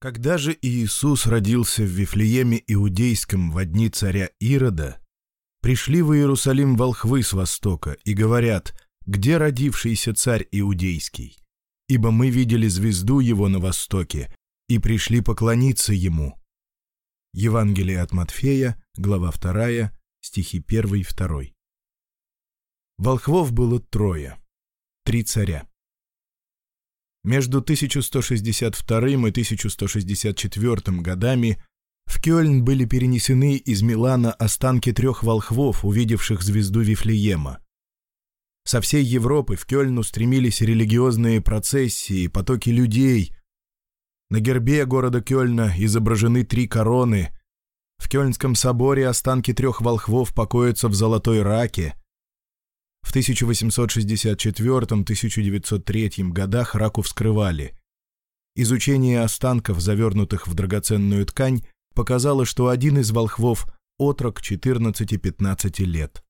Когда же Иисус родился в Вифлееме Иудейском во дни царя Ирода, пришли в Иерусалим волхвы с востока и говорят, где родившийся царь Иудейский? Ибо мы видели звезду его на востоке и пришли поклониться ему. Евангелие от Матфея, глава 2, стихи 1-2. Волхвов было трое, три царя. Между 1162 и 1164 годами в Кёльн были перенесены из Милана останки трех волхвов, увидевших звезду Вифлеема. Со всей Европы в Кёльн устремились религиозные процессии, потоки людей. На гербе города Кёльна изображены три короны. В Кёльнском соборе останки трех волхвов покоятся в золотой раке – в 1864-1903 годах раку вскрывали. Изучение останков, завернутых в драгоценную ткань, показало, что один из волхвов – отрок 14-15 лет.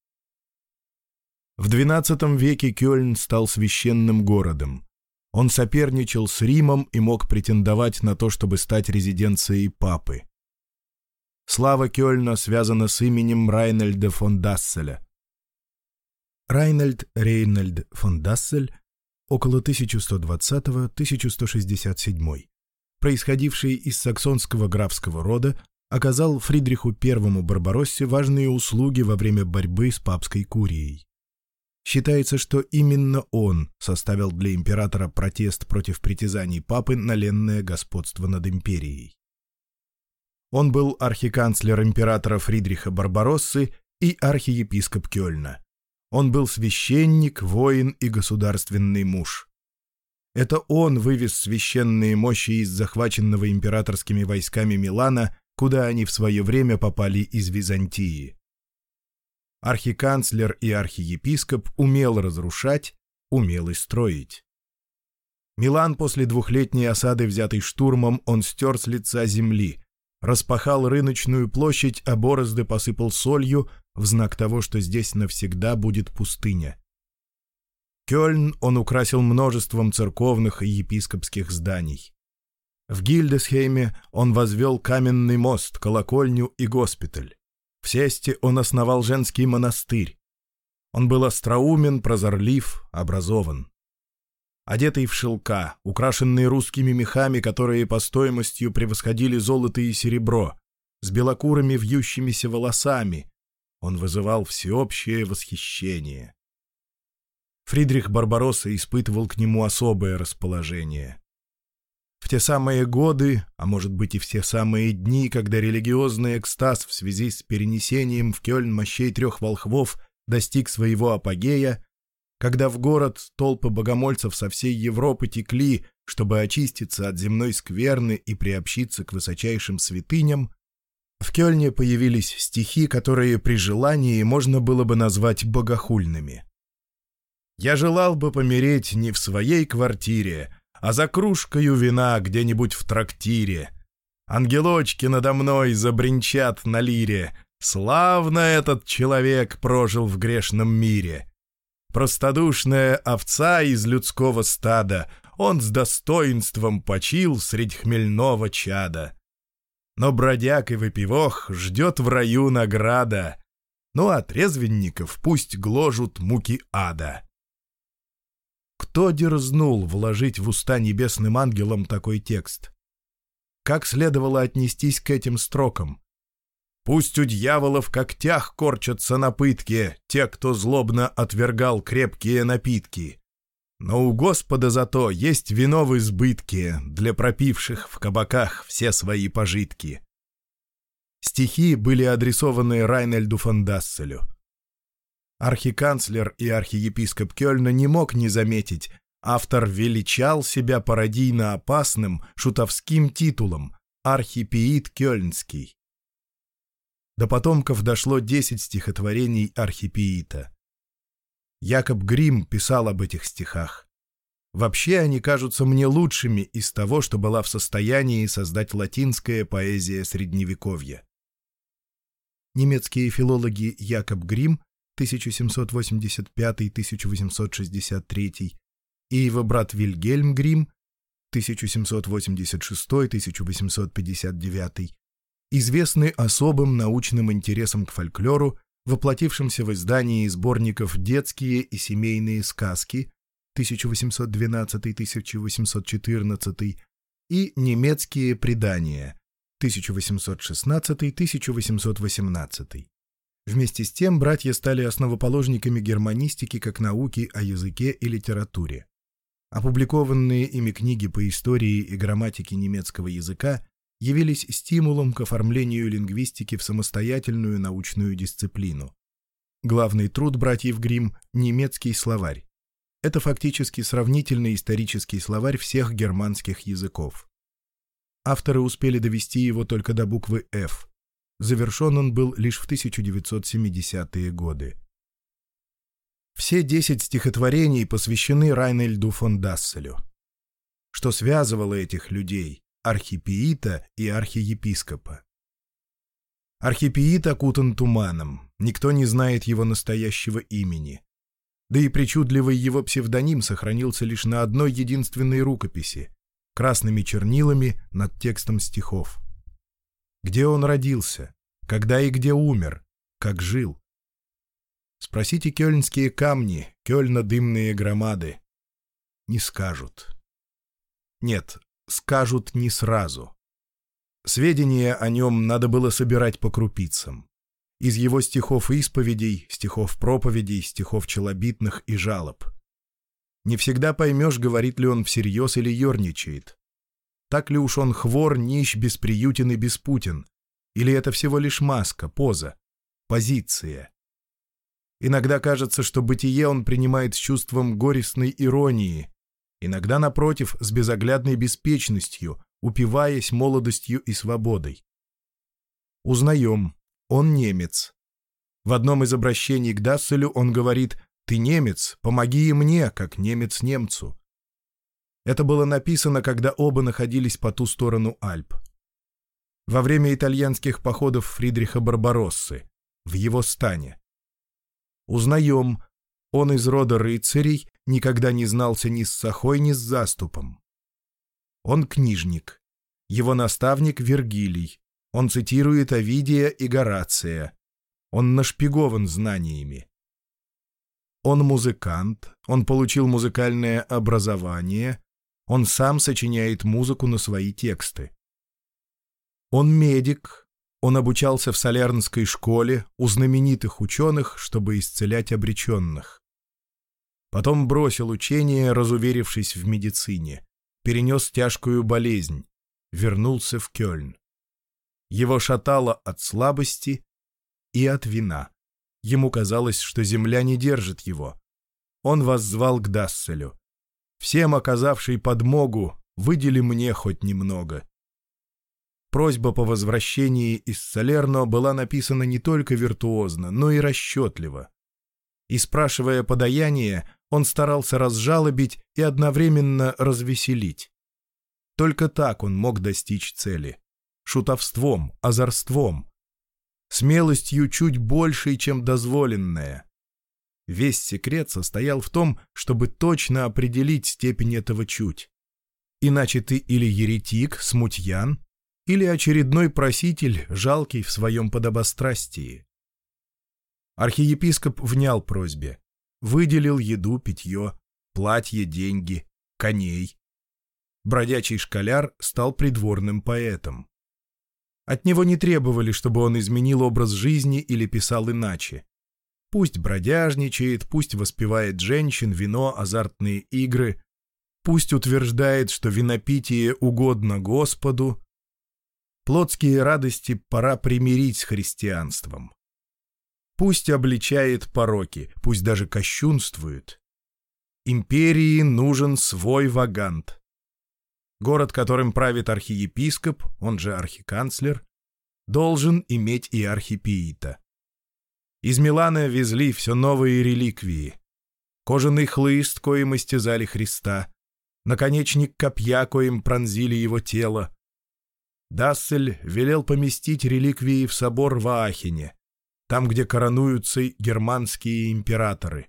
В XII веке Кёльн стал священным городом. Он соперничал с Римом и мог претендовать на то, чтобы стать резиденцией папы. Слава Кёльна связана с именем Райнельда фон Дасселя – Райнальд Рейнальд фон Дассель, около 1120-1167, происходивший из саксонского графского рода, оказал Фридриху I Барбароссе важные услуги во время борьбы с папской курией. Считается, что именно он составил для императора протест против притязаний папы на ленное господство над империей. Он был архиканцлер императора Фридриха Барбароссы и архиепископ Кёльна. Он был священник, воин и государственный муж. Это он вывез священные мощи из захваченного императорскими войсками Милана, куда они в свое время попали из Византии. Архиканцлер и архиепископ умел разрушать, умел и строить. Милан после двухлетней осады, взятой штурмом, он стер с лица земли, распахал рыночную площадь, а борозды посыпал солью, в знак того, что здесь навсегда будет пустыня. Кёльн он украсил множеством церковных и епископских зданий. В Гильдесхейме он возвел каменный мост, колокольню и госпиталь. В Сесте он основал женский монастырь. Он был остроумен, прозорлив, образован. Одетый в шелка, украшенный русскими мехами, которые по стоимостью превосходили золото и серебро, с белокурыми вьющимися волосами, он вызывал всеобщее восхищение. Фридрих Барбаросса испытывал к нему особое расположение. В те самые годы, а может быть и все самые дни, когда религиозный экстаз в связи с перенесением в Кёльн мощей трех волхвов достиг своего апогея, когда в город толпы богомольцев со всей Европы текли, чтобы очиститься от земной скверны и приобщиться к высочайшим святыням, в Кёльне появились стихи, которые при желании можно было бы назвать богохульными. «Я желал бы помереть не в своей квартире, а за кружкою вина где-нибудь в трактире. Ангелочки надо мной забринчат на лире. Славно этот человек прожил в грешном мире. Простодушная овца из людского стада, он с достоинством почил средь хмельного чада» но бродяг и выпивох ждет в раю награда, ну а трезвенников пусть гложут муки ада. Кто дерзнул вложить в уста небесным ангелам такой текст? Как следовало отнестись к этим строкам? Пусть у дьявола в когтях корчатся на пытке те, кто злобно отвергал крепкие напитки. Но у Господа зато есть вино в избытке для пропивших в кабаках все свои пожитки. Стихи были адресованы Райнельду фон Дасселю. Архиканцлер и архиепископ Кёльна не мог не заметить, автор величал себя пародийно опасным шутовским титулом «Архипиит Кёльнский». До потомков дошло десять стихотворений архипиита. Якоб Грим писал об этих стихах. Вообще они кажутся мне лучшими из того, что была в состоянии создать латинская поэзия Средневековья. Немецкие филологи Якоб Грим 1785-1863 и его брат Вильгельм Грим 1786-1859 известны особым научным интересом к фольклору воплотившимся в издании сборников «Детские и семейные сказки» 1812-1814 и «Немецкие предания» 1816-1818. Вместе с тем братья стали основоположниками германистики как науки о языке и литературе. Опубликованные ими книги по истории и грамматике немецкого языка явились стимулом к оформлению лингвистики в самостоятельную научную дисциплину. Главный труд братьев Гримм – немецкий словарь. Это фактически сравнительный исторический словарь всех германских языков. Авторы успели довести его только до буквы «Ф». Завершен он был лишь в 1970-е годы. Все десять стихотворений посвящены Райнельду фон Дасселю. Что связывало этих людей, архипиита и архиепископа. Архипиит окутан туманом, никто не знает его настоящего имени. Да и причудливый его псевдоним сохранился лишь на одной единственной рукописи — красными чернилами над текстом стихов. Где он родился? Когда и где умер? Как жил? Спросите кёльнские камни, кёльно-дымные громады. Не скажут. Нет, скажут не сразу. Сведения о нем надо было собирать по крупицам. Из его стихов исповедей, стихов проповедей, стихов челобитных и жалоб. Не всегда поймешь, говорит ли он всерьез или ерничает. Так ли уж он хвор, нищ, бесприютен и беспутен? Или это всего лишь маска, поза, позиция? Иногда кажется, что бытие он принимает с чувством горестной иронии, иногда, напротив, с безоглядной беспечностью, упиваясь молодостью и свободой. Узнаем, он немец. В одном из обращений к Дасселю он говорит «Ты немец, помоги и мне, как немец немцу». Это было написано, когда оба находились по ту сторону Альп. Во время итальянских походов Фридриха Барбароссы, в его стане. Узнаем, он из рода рыцарей никогда не знался ни с Сахой, ни с Заступом. Он книжник. Его наставник — Вергилий. Он цитирует Овидия и Горация. Он нашпигован знаниями. Он музыкант, он получил музыкальное образование, он сам сочиняет музыку на свои тексты. Он медик, он обучался в солярнской школе у знаменитых ученых, чтобы исцелять обреченных. Потом бросил учение, разуверившись в медицине. Перенес тяжкую болезнь. Вернулся в Кёльн. Его шатало от слабости и от вина. Ему казалось, что земля не держит его. Он воззвал к Дасселю. «Всем, оказавший подмогу, выдели мне хоть немного». Просьба по возвращении из Салерно была написана не только виртуозно, но и расчетливо. И спрашивая подаяние, он старался разжалобить и одновременно развеселить. Только так он мог достичь цели. Шутовством, озорством. Смелостью чуть большей, чем дозволенная. Весь секрет состоял в том, чтобы точно определить степень этого чуть. Иначе ты или еретик, смутьян, или очередной проситель, жалкий в своем подобострастии. Архиепископ внял просьбе. Выделил еду, питье, платье, деньги, коней. Бродячий школяр стал придворным поэтом. От него не требовали, чтобы он изменил образ жизни или писал иначе. Пусть бродяжничает, пусть воспевает женщин, вино, азартные игры, пусть утверждает, что винопитие угодно Господу. Плотские радости пора примирить с христианством пусть обличает пороки, пусть даже кощунствует. Империи нужен свой вагант. Город, которым правит архиепископ, он же архиканцлер, должен иметь и архипиита. Из Милана везли все новые реликвии. Кожаный хлыст, коим истязали Христа, наконечник копья, коим пронзили его тело. Дассель велел поместить реликвии в собор в Ахине там, где коронуются германские императоры.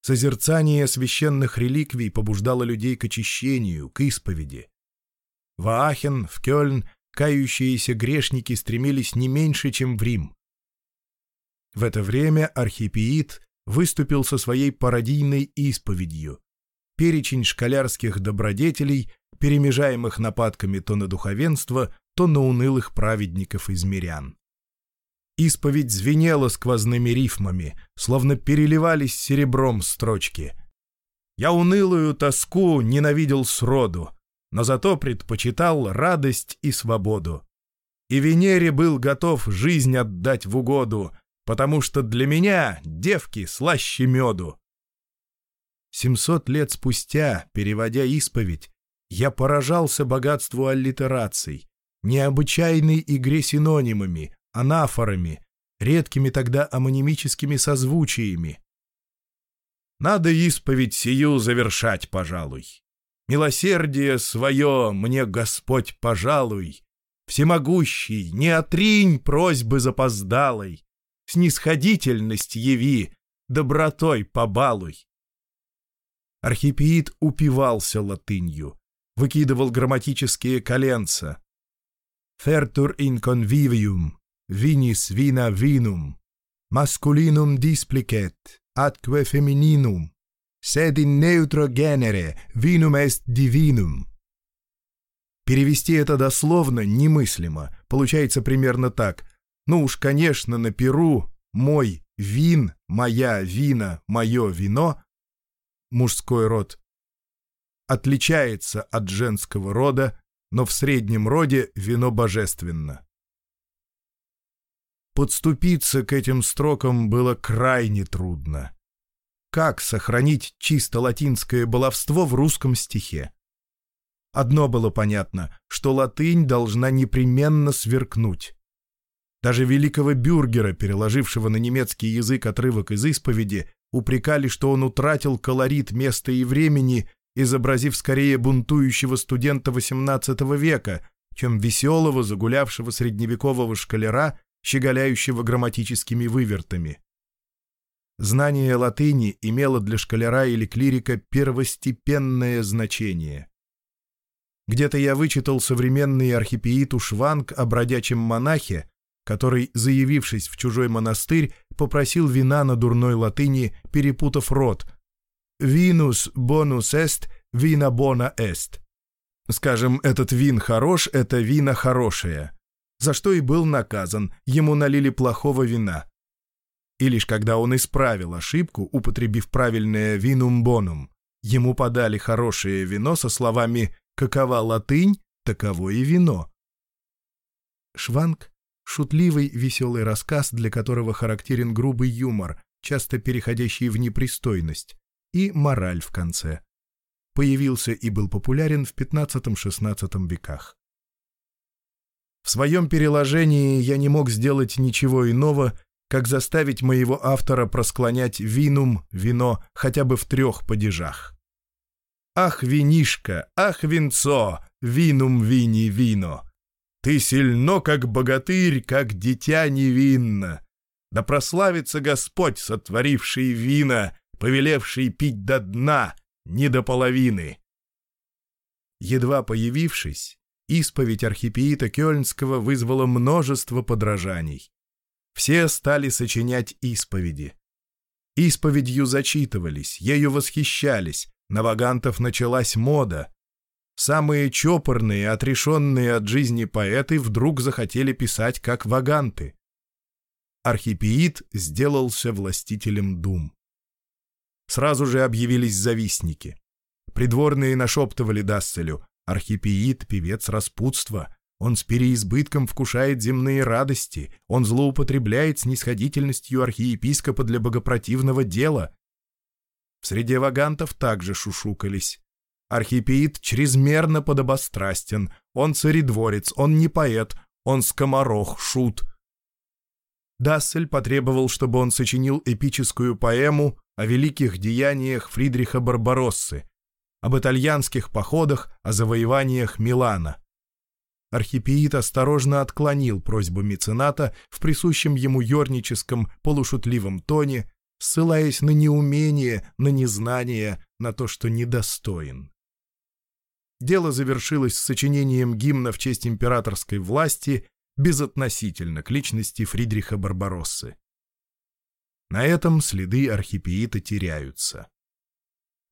Созерцание священных реликвий побуждало людей к очищению, к исповеди. В Аахен, в Кёльн кающиеся грешники стремились не меньше, чем в Рим. В это время архипиит выступил со своей пародийной исповедью. Перечень школярских добродетелей, перемежаемых нападками то на духовенство, то на унылых праведников из мирян. Исповедь звенела сквозными рифмами, словно переливались серебром строчки. Я унылую тоску ненавидел сроду, но зато предпочитал радость и свободу. И Венере был готов жизнь отдать в угоду, потому что для меня девки слаще меду. Семьсот лет спустя, переводя исповедь, я поражался богатству аллитераций, необычайной игре синонимами, анафорами, редкими тогда амонимическими созвучиями. Надо исповедь сию завершать, пожалуй. Милосердие свое мне, Господь, пожалуй. Всемогущий, не отринь просьбы запоздалой. Снисходительность яви, добротой побалуй. Архипиид упивался латынью, выкидывал грамматические коленца. «Фертур in convivium» vinis vina vinum, masculinum displicet, atque femininum, sed in neutro genere vinum est divinum. Перевести это дословно немыслимо, получается примерно так. Ну уж, конечно, на Перу мой вин, моя вина, мое вино, мужской род, отличается от женского рода, но в среднем роде вино божественно подступиться к этим строкам было крайне трудно. Как сохранить чисто латинское баловство в русском стихе? Одно было понятно, что латынь должна непременно сверкнуть. Даже великого бюргера, переложившего на немецкий язык отрывок из исповеди, упрекали, что он утратил колорит места и времени, изобразив скорее бунтующего студента XVIII века, чем веселого, загулявшего средневекового школяра, щеголяющего грамматическими вывертами. Знание латыни имело для школяра или клирика первостепенное значение. Где-то я вычитал современный архипииту Шванг о бродячем монахе, который, заявившись в чужой монастырь, попросил вина на дурной латыни, перепутав рот. «Винус бонус эст, вина бона эст». Скажем, этот вин хорош, это вина хорошее за что и был наказан, ему налили плохого вина. И лишь когда он исправил ошибку, употребив правильное «винум бонум», ему подали хорошее вино со словами «какова латынь, таково и вино». Шванг — шутливый, веселый рассказ, для которого характерен грубый юмор, часто переходящий в непристойность, и мораль в конце. Появился и был популярен в XV-XVI веках. В своем переложении я не мог сделать ничего иного, как заставить моего автора просклонять винум, вино, хотя бы в трех падежах. «Ах, винишка, ах, винцо, винум вини вино! Ты сильно, как богатырь, как дитя невинно! Да прославится Господь, сотворивший вина, повелевший пить до дна, не до половины!» Едва появившись, Исповедь архипиита Кёльнского вызвала множество подражаний. Все стали сочинять исповеди. Исповедью зачитывались, ею восхищались, на вагантов началась мода. Самые чопорные, отрешенные от жизни поэты вдруг захотели писать как ваганты. Архипиит сделался властителем дум. Сразу же объявились завистники. Придворные нашептывали Дасселю Архипиит, певец распутства. Он с переизбытком вкушает земные радости. Он злоупотребляет снисходительностью архиепископа для богопротивного дела. В среде вагантов также шушукались. Архипиит чрезмерно подобострастен. Он царедворец, он не поэт, он скоморох, шут. Дассель потребовал, чтобы он сочинил эпическую поэму о великих деяниях Фридриха Барбароссы, об итальянских походах, о завоеваниях Милана. Архипиит осторожно отклонил просьбу мецената в присущем ему юрническом полушутливом тоне, ссылаясь на неумение, на незнание, на то, что недостоин. Дело завершилось с сочинением гимна в честь императорской власти безотносительно к личности Фридриха Барбароссы. На этом следы архипиита теряются.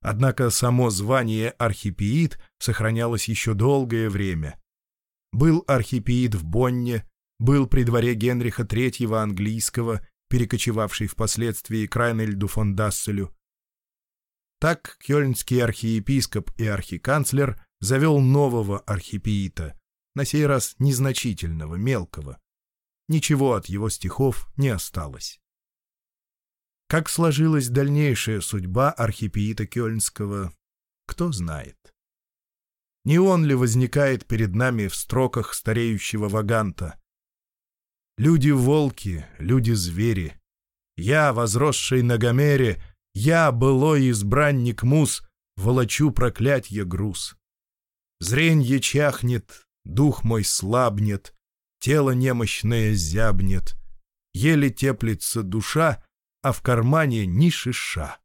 Однако само звание архипиит сохранялось еще долгое время. Был архипиит в Бонне, был при дворе Генриха III английского, перекочевавший впоследствии к Райнельду фон Дасселю. Так кёльнский архиепископ и архиканцлер завел нового архипиита, на сей раз незначительного, мелкого. Ничего от его стихов не осталось. Как сложилась дальнейшая судьба архипиита Кёльнского, кто знает. Не он ли возникает перед нами в строках стареющего Ваганта? «Люди-волки, люди-звери. Я, возросший на Гомере, я, былой избранник мус, волочу проклятье груз. Зренье чахнет, дух мой слабнет, тело немощное зябнет, еле теплится душа, а в кармане ни шиша.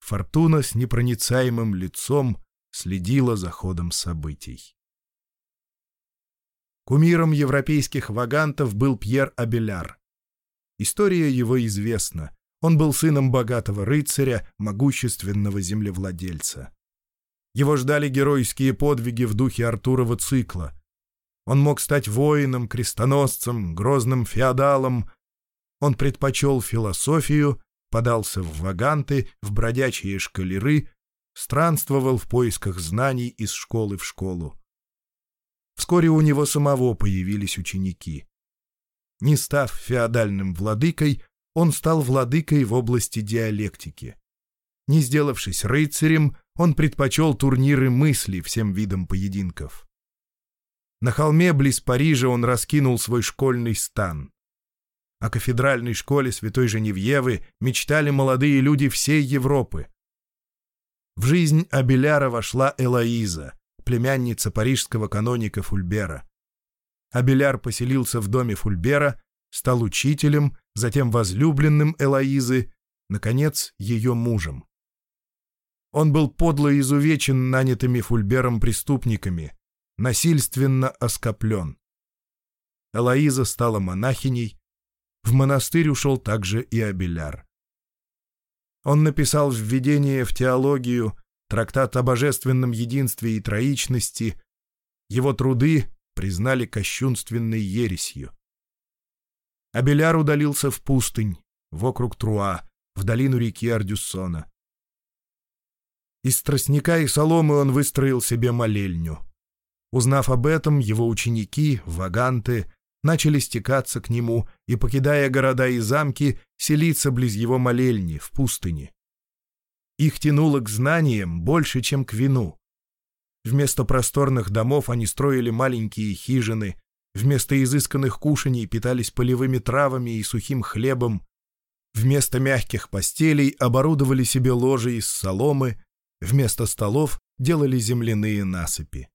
Фортуна с непроницаемым лицом следила за ходом событий. Кумиром европейских вагантов был Пьер Абеляр. История его известна. Он был сыном богатого рыцаря, могущественного землевладельца. Его ждали геройские подвиги в духе Артурова цикла. Он мог стать воином, крестоносцем, грозным феодалом, он предпочел философию, подался в ваганты, в бродячие шкалеры, странствовал в поисках знаний из школы в школу. Вскоре у него самого появились ученики. Не став феодальным владыкой, он стал владыкой в области диалектики. Не сделавшись рыцарем, он предпочел турниры мысли всем видам поединков. На холме близ Парижа он раскинул свой школьный стан. О кафедральной школе Святой Женевьевы мечтали молодые люди всей Европы. В жизнь Абеляра вошла Элоиза, племянница парижского каноника Фульбера. Абеляр поселился в доме Фульбера, стал учителем, затем возлюбленным Элоизы, наконец, ее мужем. Он был подло изувечен нанятыми Фульбером преступниками, насильственно оскоплен. Элоиза стала монахиней, В монастырь ушел также и Абеляр. Он написал введение в теологию, трактат о божественном единстве и троичности. Его труды признали кощунственной ересью. Абеляр удалился в пустынь, вокруг Труа, в долину реки Ардюссона. Из тростника и соломы он выстроил себе молельню. Узнав об этом, его ученики, ваганты, начали стекаться к нему и, покидая города и замки, селиться близ его молельни в пустыне. Их тянуло к знаниям больше, чем к вину. Вместо просторных домов они строили маленькие хижины, вместо изысканных кушаний питались полевыми травами и сухим хлебом, вместо мягких постелей оборудовали себе ложи из соломы, вместо столов делали земляные насыпи.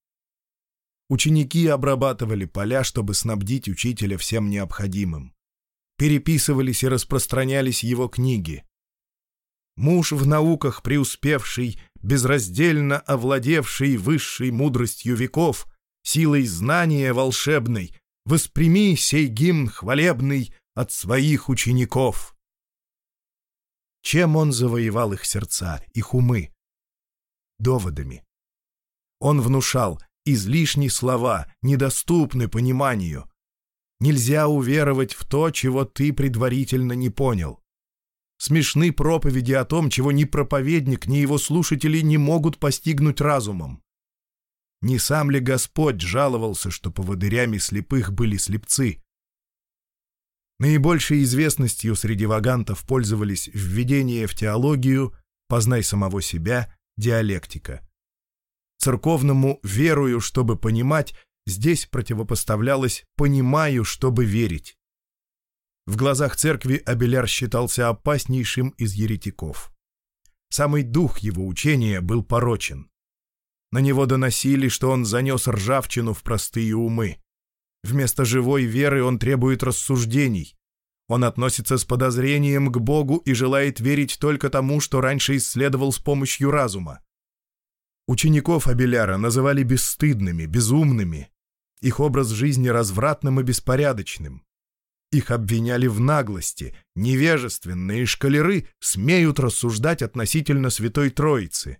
Ученики обрабатывали поля, чтобы снабдить учителя всем необходимым. Переписывались и распространялись его книги. Муж в науках преуспевший, безраздельно овладевший высшей мудростью веков, силой знания волшебной, восприми сей гимн хвалебный от своих учеников. Чем он завоевал их сердца, их умы? Доводами. Он внушал — излишние слова, недоступны пониманию. Нельзя уверовать в то, чего ты предварительно не понял. Смешны проповеди о том, чего ни проповедник, ни его слушатели не могут постигнуть разумом. Не сам ли Господь жаловался, что поводырями слепых были слепцы? Наибольшей известностью среди вагантов пользовались введение в теологию, познай самого себя, диалектика. Церковному верую, чтобы понимать, здесь противопоставлялось «понимаю, чтобы верить». В глазах церкви Абеляр считался опаснейшим из еретиков. Самый дух его учения был порочен. На него доносили, что он занес ржавчину в простые умы. Вместо живой веры он требует рассуждений. Он относится с подозрением к Богу и желает верить только тому, что раньше исследовал с помощью разума. Учеников Абеляра называли бесстыдными, безумными, их образ жизни развратным и беспорядочным. Их обвиняли в наглости, невежественные шкалеры смеют рассуждать относительно Святой Троицы.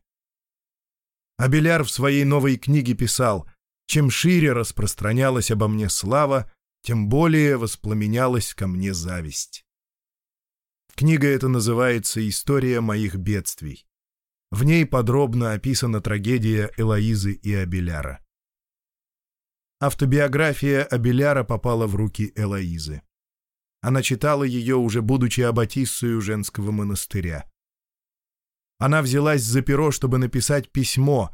Абеляр в своей новой книге писал «Чем шире распространялась обо мне слава, тем более воспламенялась ко мне зависть». Книга эта называется «История моих бедствий». В ней подробно описана трагедия Элоизы и Абеляра. Автобиография Абеляра попала в руки Элоизы. Она читала ее, уже будучи аббатиссою женского монастыря. Она взялась за перо, чтобы написать письмо,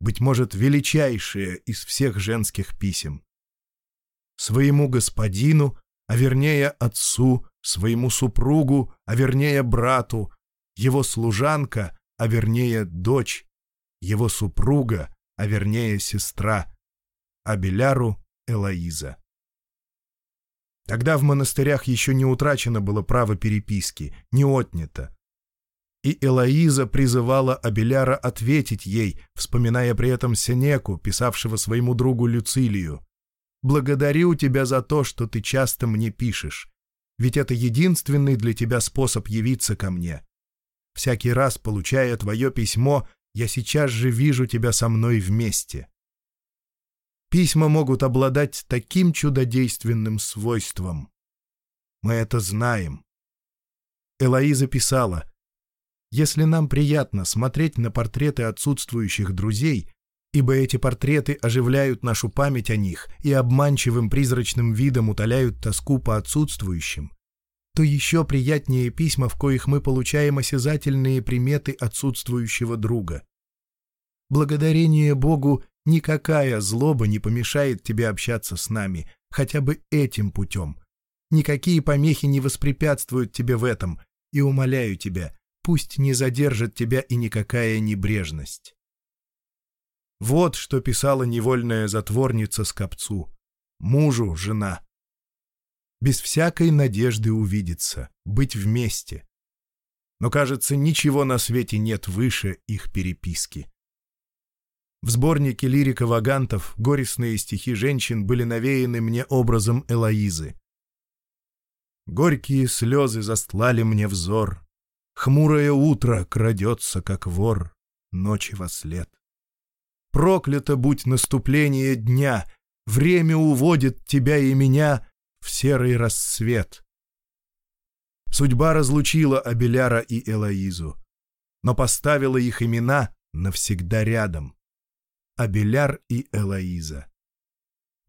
быть может, величайшее из всех женских писем. Своему господину, а вернее отцу, своему супругу, а вернее брату, его служанка, а вернее дочь, его супруга, а вернее сестра, Абеляру Элоиза. Тогда в монастырях еще не утрачено было право переписки, не отнято. И Элоиза призывала Абеляра ответить ей, вспоминая при этом Сенеку, писавшего своему другу Люцилию. «Благодарю тебя за то, что ты часто мне пишешь, ведь это единственный для тебя способ явиться ко мне всякий раз получая твое письмо, я сейчас же вижу тебя со мной вместе. Письма могут обладать таким чудодейственным свойством. Мы это знаем. Элоиза писала, «Если нам приятно смотреть на портреты отсутствующих друзей, ибо эти портреты оживляют нашу память о них и обманчивым призрачным видом утоляют тоску по отсутствующим, то еще приятнее письма, в коих мы получаем осязательные приметы отсутствующего друга. Благодарение Богу никакая злоба не помешает тебе общаться с нами, хотя бы этим путем. Никакие помехи не воспрепятствуют тебе в этом, и умоляю тебя, пусть не задержит тебя и никакая небрежность. Вот что писала невольная затворница Скопцу. Мужу жена без всякой надежды увидеться, быть вместе. Но, кажется, ничего на свете нет выше их переписки. В сборнике лирика вагантов горестные стихи женщин были навеяны мне образом Элоизы. Горькие слезы застлали мне взор. Хмурое утро крадется, как вор, ночи во след. Проклято будь наступление дня, время уводит тебя и меня в серый рассвет. Судьба разлучила Абеляра и Элоизу, но поставила их имена навсегда рядом. Абеляр и Элоиза.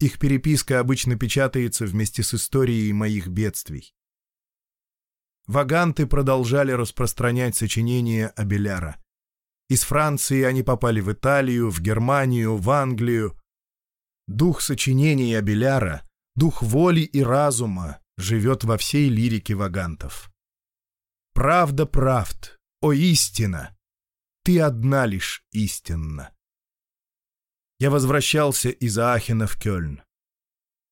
Их переписка обычно печатается вместе с историей моих бедствий. Ваганты продолжали распространять сочинения Абеляра. Из Франции они попали в Италию, в Германию, в Англию. Дух сочинений Абеляра дух воли и разума живет во всей лирике вагантов. Правда правд, о истина! Ты одна лишь истинна. Я возвращался из Аахена в Кёльн.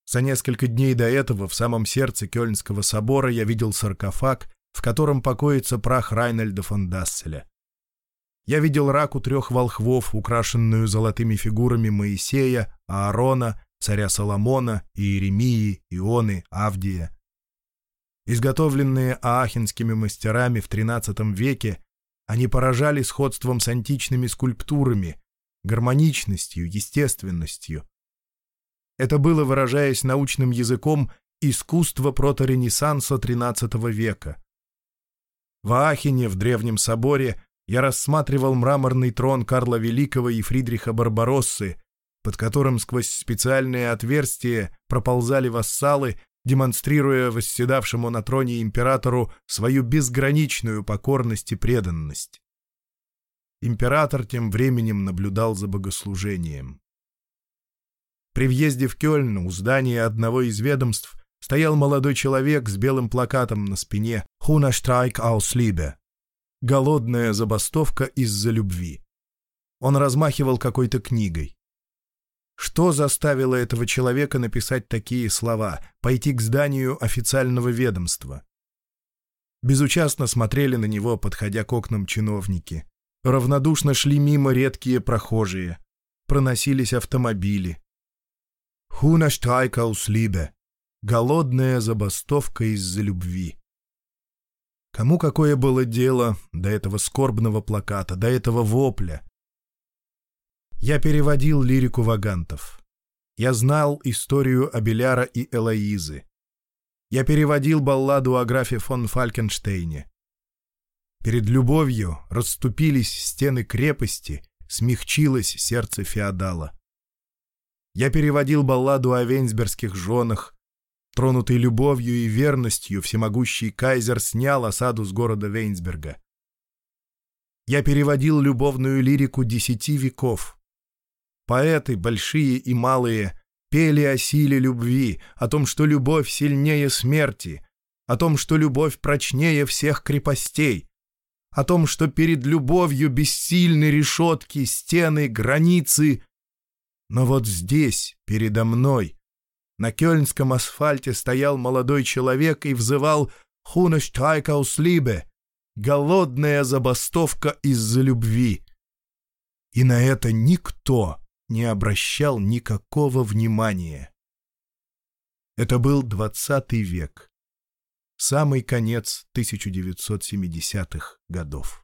За несколько дней до этого в самом сердце Кёльнского собора я видел саркофаг, в котором покоится прах Райнальда фон Дасселя. Я видел раку трех волхвов, украшенную золотыми фигурами Моисея, Аарона царя Соломона, Иеремии, Ионы, Авдия. Изготовленные аахенскими мастерами в XIII веке, они поражали сходством с античными скульптурами, гармоничностью, естественностью. Это было, выражаясь научным языком, искусство проторенессанса XIII века. В Аахене, в Древнем соборе, я рассматривал мраморный трон Карла Великого и Фридриха Барбароссы, под которым сквозь специальные отверстия проползали вассалы, демонстрируя восседавшему на троне императору свою безграничную покорность и преданность. Император тем временем наблюдал за богослужением. При въезде в Кёльн у здания одного из ведомств стоял молодой человек с белым плакатом на спине «Hungerstreik aus Liebe» — «Голодная забастовка из-за любви». Он размахивал какой-то книгой. Что заставило этого человека написать такие слова, пойти к зданию официального ведомства? Безучастно смотрели на него, подходя к окнам чиновники. Равнодушно шли мимо редкие прохожие. Проносились автомобили. «Хунаштайка услибе» — голодная забастовка из-за любви. Кому какое было дело до этого скорбного плаката, до этого вопля? Я переводил лирику Вагантов. Я знал историю Абеляра и Элоизы. Я переводил балладу о графе фон Фалькенштейне. Перед любовью расступились стены крепости, смягчилось сердце феодала. Я переводил балладу о венсберских женах. Тронутый любовью и верностью всемогущий кайзер снял осаду с города Вейнсберга. Я переводил любовную лирику десяти веков — Поэты, большие и малые, пели о силе любви, о том, что любовь сильнее смерти, о том, что любовь прочнее всех крепостей, о том, что перед любовью бессильны решетки, стены, границы. Но вот здесь, передо мной, на кёльнском асфальте стоял молодой человек и взывал «Хунештайкауслибе» — голодная забастовка из-за любви. И на это никто не обращал никакого внимания. Это был 20 век, самый конец 1970-х годов.